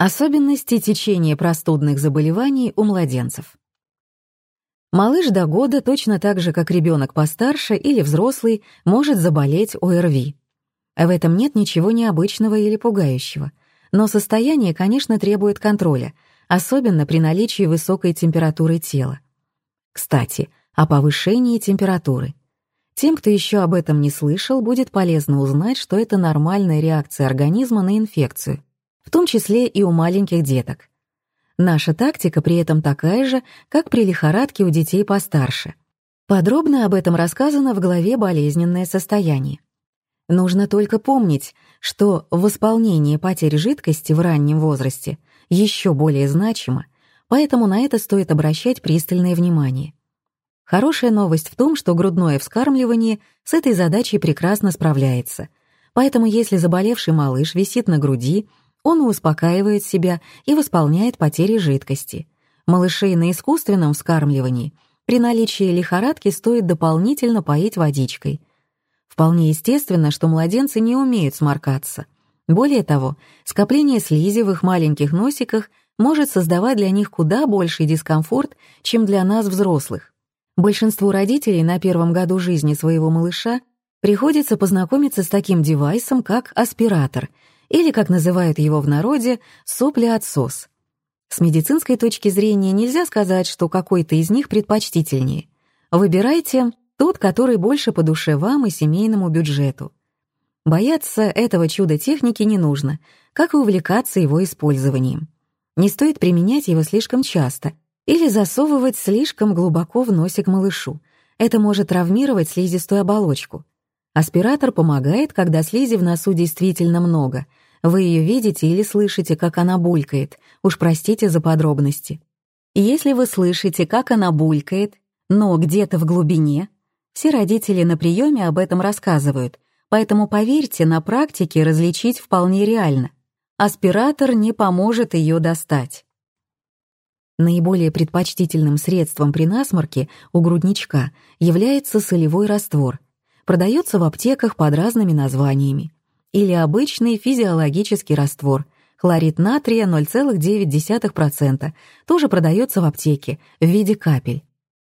Особенности течения простудных заболеваний у младенцев. Малыш до года, точно так же, как ребенок постарше или взрослый, может заболеть ОРВИ. В этом нет ничего необычного или пугающего. Но состояние, конечно, требует контроля, особенно при наличии высокой температуры тела. Кстати, о повышении температуры. Тем, кто еще об этом не слышал, будет полезно узнать, что это нормальная реакция организма на инфекцию, в том числе и у маленьких деток. Наша тактика при этом такая же, как при лихорадке у детей постарше. Подробно об этом рассказано в главе «Болезненное состояние». Нужно только помнить, что восполнение потери жидкости в раннем возрасте еще более значимо, поэтому на это стоит обращать пристальное внимание. Хорошая новость в том, что грудное вскармливание с этой задачей прекрасно справляется. Поэтому если заболевший малыш висит на груди он успокаивает себя и восполняет потери жидкости. Малышей на искусственном вскармливании при наличии лихорадки стоит дополнительно поить водичкой. Вполне естественно, что младенцы не умеют сморкаться. Более того, скопление слизи в их маленьких носиках может создавать для них куда больший дискомфорт, чем для нас, взрослых. Большинству родителей на первом году жизни своего малыша приходится познакомиться с таким девайсом, как аспиратор — или, как называют его в народе, сопли-отсос. С медицинской точки зрения нельзя сказать, что какой-то из них предпочтительнее. Выбирайте тот, который больше по душе вам и семейному бюджету. Бояться этого чуда техники не нужно, как и увлекаться его использованием. Не стоит применять его слишком часто или засовывать слишком глубоко в носик малышу. Это может травмировать слизистую оболочку. Аспиратор помогает, когда слизи в носу действительно много. Вы ее видите или слышите, как она булькает. Уж простите за подробности. Если вы слышите, как она булькает, но где-то в глубине, все родители на приеме об этом рассказывают, поэтому поверьте, на практике различить вполне реально. Аспиратор не поможет ее достать. Наиболее предпочтительным средством при насморке у грудничка является солевой раствор — продается в аптеках под разными названиями. Или обычный физиологический раствор, хлорид натрия 0,9%, тоже продается в аптеке в виде капель.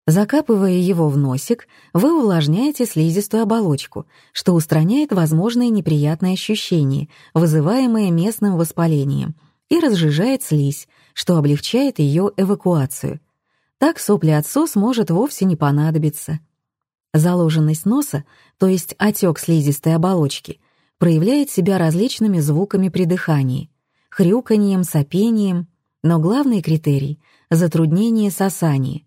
Закапывая его в носик, вы увлажняете слизистую оболочку, что устраняет возможные неприятные ощущения, вызываемые местным воспалением, и разжижает слизь, что облегчает ее эвакуацию. Так соплеотсос может вовсе не понадобиться. Заложенность носа, то есть отек слизистой оболочки, проявляет себя различными звуками при дыхании, хрюканьем, сопением, но главный критерий — затруднение сосания.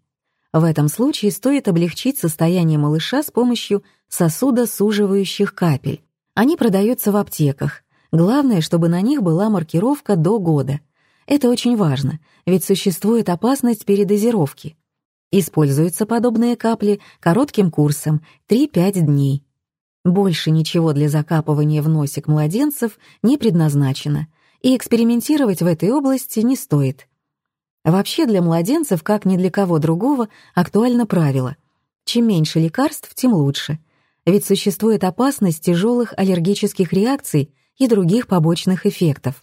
В этом случае стоит облегчить состояние малыша с помощью сосудосуживающих капель. Они продаются в аптеках. Главное, чтобы на них была маркировка до года. Это очень важно, ведь существует опасность передозировки. Используются подобные капли коротким курсом 3-5 дней. Больше ничего для закапывания в носик младенцев не предназначено, и экспериментировать в этой области не стоит. Вообще для младенцев, как ни для кого другого, актуально правило. Чем меньше лекарств, тем лучше. Ведь существует опасность тяжелых аллергических реакций и других побочных эффектов.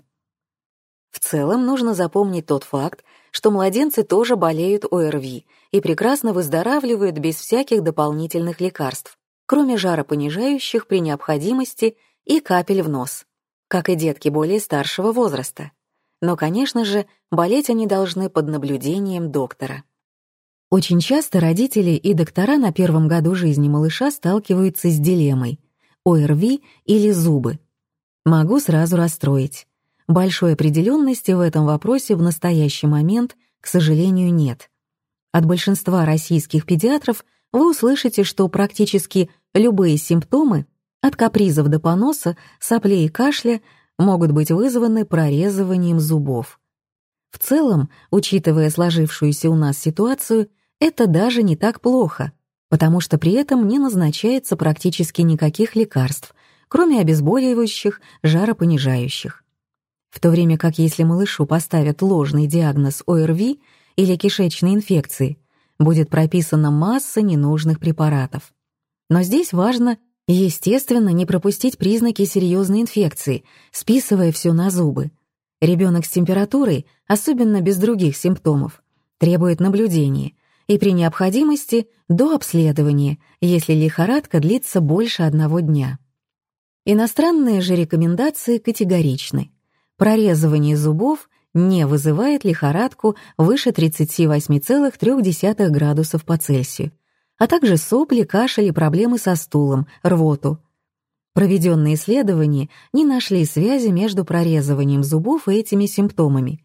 В целом нужно запомнить тот факт, что младенцы тоже болеют ОРВИ и прекрасно выздоравливают без всяких дополнительных лекарств, кроме жаропонижающих при необходимости и капель в нос, как и детки более старшего возраста. Но, конечно же, болеть они должны под наблюдением доктора. Очень часто родители и доктора на первом году жизни малыша сталкиваются с дилеммой ОРВИ или зубы. Могу сразу расстроить. Большой определенности в этом вопросе в настоящий момент, к сожалению, нет. От большинства российских педиатров вы услышите, что практически любые симптомы, от капризов до поноса, соплей и кашля, могут быть вызваны прорезыванием зубов. В целом, учитывая сложившуюся у нас ситуацию, это даже не так плохо, потому что при этом не назначается практически никаких лекарств, кроме обезболивающих, жаропонижающих в то время как если малышу поставят ложный диагноз ОРВИ или кишечной инфекции, будет прописана масса ненужных препаратов. Но здесь важно, естественно, не пропустить признаки серьезной инфекции, списывая все на зубы. Ребенок с температурой, особенно без других симптомов, требует наблюдения и при необходимости до обследования, если лихорадка длится больше одного дня. Иностранные же рекомендации категоричны. Прорезывание зубов не вызывает лихорадку выше 38,3 градусов по Цельсию, а также сопли, кашель и проблемы со стулом, рвоту. Проведенные исследования не нашли связи между прорезыванием зубов и этими симптомами.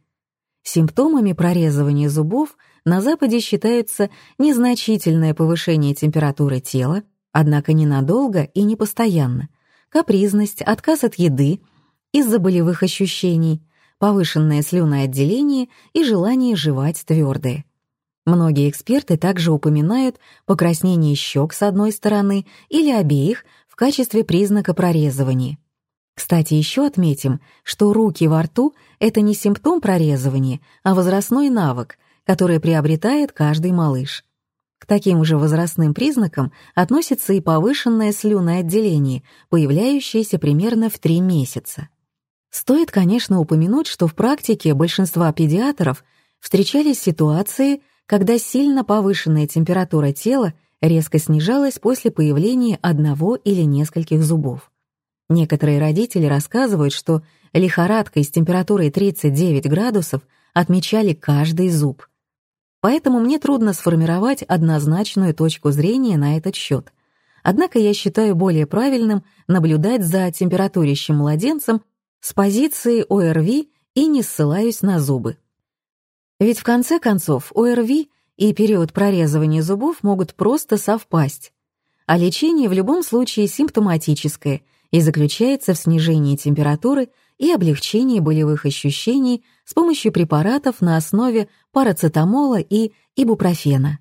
Симптомами прорезывания зубов на Западе считаются незначительное повышение температуры тела, однако ненадолго и не постоянно, капризность, отказ от еды из-за болевых ощущений, повышенное слюноотделение и желание жевать твердое. Многие эксперты также упоминают покраснение щек с одной стороны или обеих в качестве признака прорезывания. Кстати, еще отметим, что руки во рту — это не симптом прорезывания, а возрастной навык, который приобретает каждый малыш. К таким же возрастным признакам относится и повышенное слюноотделение, появляющееся примерно в 3 месяца. Стоит, конечно, упомянуть, что в практике большинства педиатров встречались ситуации, когда сильно повышенная температура тела резко снижалась после появления одного или нескольких зубов. Некоторые родители рассказывают, что лихорадкой с температурой 39 градусов отмечали каждый зуб. Поэтому мне трудно сформировать однозначную точку зрения на этот счет. Однако я считаю более правильным наблюдать за температурящим младенцем с позиции ОРВИ и не ссылаюсь на зубы. Ведь в конце концов ОРВИ и период прорезывания зубов могут просто совпасть. А лечение в любом случае симптоматическое и заключается в снижении температуры и облегчении болевых ощущений с помощью препаратов на основе парацетамола и ибупрофена.